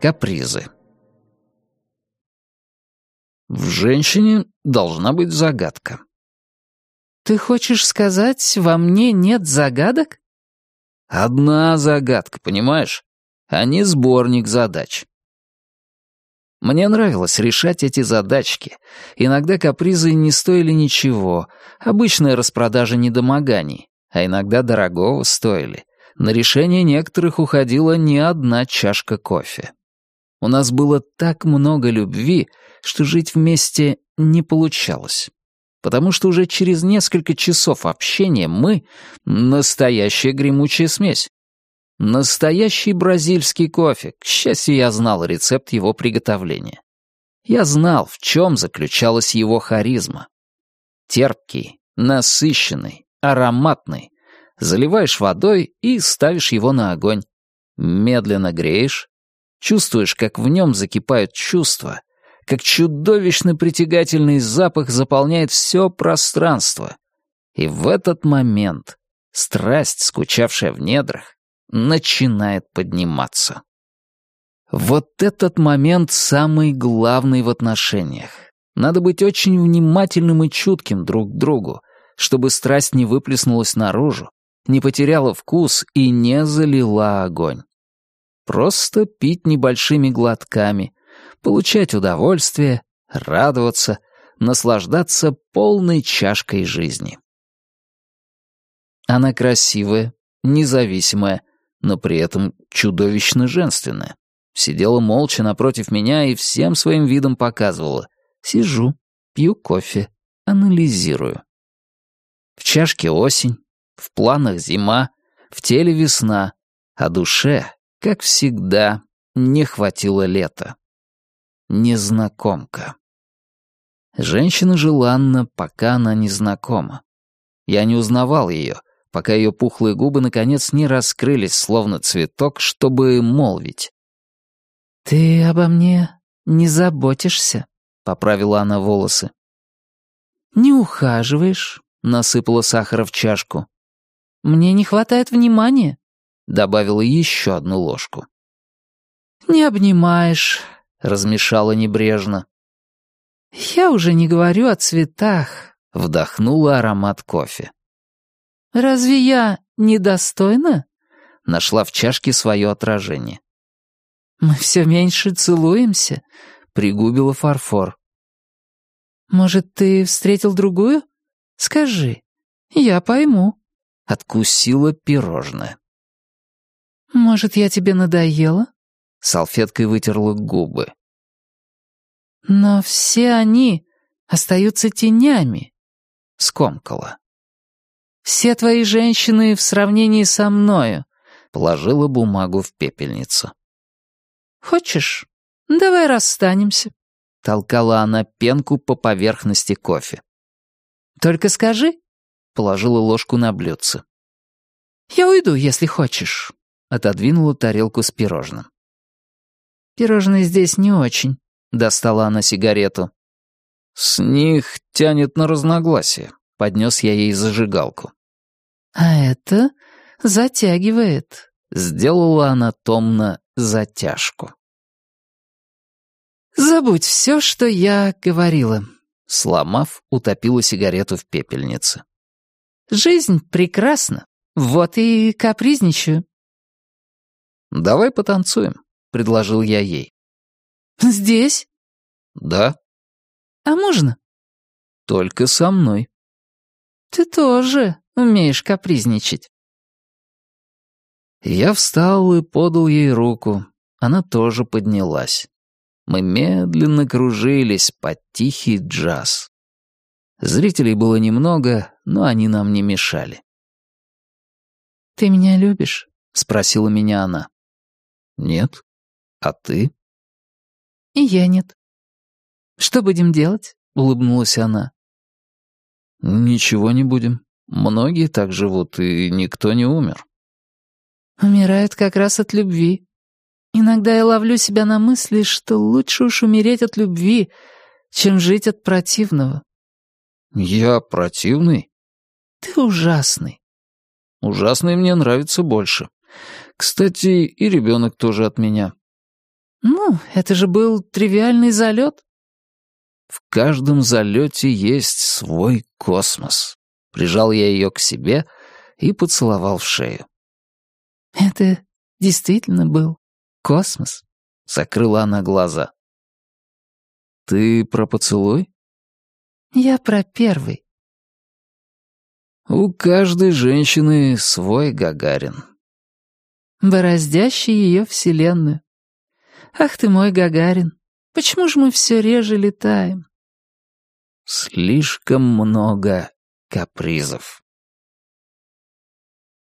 Капризы. В женщине должна быть загадка. «Ты хочешь сказать, во мне нет загадок?» Одна загадка, понимаешь? А не сборник задач. Мне нравилось решать эти задачки. Иногда капризы не стоили ничего, обычная распродажа недомоганий, а иногда дорогого стоили. На решение некоторых уходила не одна чашка кофе. У нас было так много любви, что жить вместе не получалось. Потому что уже через несколько часов общения мы — настоящая гремучая смесь. Настоящий бразильский кофе. К счастью, я знал рецепт его приготовления. Я знал, в чем заключалась его харизма. Терпкий, насыщенный, ароматный. Заливаешь водой и ставишь его на огонь. Медленно греешь, Чувствуешь, как в нем закипают чувства, как чудовищно притягательный запах заполняет все пространство. И в этот момент страсть, скучавшая в недрах, начинает подниматься. Вот этот момент самый главный в отношениях. Надо быть очень внимательным и чутким друг к другу, чтобы страсть не выплеснулась наружу, не потеряла вкус и не залила огонь. Просто пить небольшими глотками, получать удовольствие, радоваться, наслаждаться полной чашкой жизни. Она красивая, независимая, но при этом чудовищно женственная. Сидела молча напротив меня и всем своим видом показывала. Сижу, пью кофе, анализирую. В чашке осень, в планах зима, в теле весна, а душе как всегда, не хватило лета. Незнакомка. Женщина желанна, пока она незнакома. Я не узнавал ее, пока ее пухлые губы наконец не раскрылись, словно цветок, чтобы молвить. «Ты обо мне не заботишься», — поправила она волосы. «Не ухаживаешь», — насыпала сахара в чашку. «Мне не хватает внимания добавила еще одну ложку. «Не обнимаешь», — размешала небрежно. «Я уже не говорю о цветах», — вдохнула аромат кофе. «Разве я недостойна?» — нашла в чашке свое отражение. «Мы все меньше целуемся», — пригубила фарфор. «Может, ты встретил другую? Скажи, я пойму». Откусила пирожное. «Может, я тебе надоела?» Салфеткой вытерла губы. «Но все они остаются тенями», — скомкала. «Все твои женщины в сравнении со мною», — положила бумагу в пепельницу. «Хочешь, давай расстанемся», — толкала она пенку по поверхности кофе. «Только скажи», — положила ложку на блюдце. «Я уйду, если хочешь отодвинула тарелку с пирожным. «Пирожные здесь не очень», — достала она сигарету. «С них тянет на разногласие», — поднес я ей зажигалку. «А это затягивает», — сделала она томно затяжку. «Забудь все, что я говорила», — сломав, утопила сигарету в пепельнице. «Жизнь прекрасна, вот и капризничаю». «Давай потанцуем», — предложил я ей. «Здесь?» «Да». «А можно?» «Только со мной». «Ты тоже умеешь капризничать». Я встал и подал ей руку. Она тоже поднялась. Мы медленно кружились под тихий джаз. Зрителей было немного, но они нам не мешали. «Ты меня любишь?» — спросила меня она. «Нет. А ты?» «И я нет». «Что будем делать?» — улыбнулась она. «Ничего не будем. Многие так живут, и никто не умер». «Умирают как раз от любви. Иногда я ловлю себя на мысли, что лучше уж умереть от любви, чем жить от противного». «Я противный?» «Ты ужасный. Ужасные мне нравятся больше. Кстати, и ребенок тоже от меня. Ну, это же был тривиальный залет. В каждом залете есть свой космос. Прижал я ее к себе и поцеловал в шею. Это действительно был космос? Закрыла она глаза. Ты про поцелуй? Я про первый. У каждой женщины свой Гагарин. Бороздящий ее вселенную. Ах ты мой Гагарин, почему же мы все реже летаем? Слишком много капризов.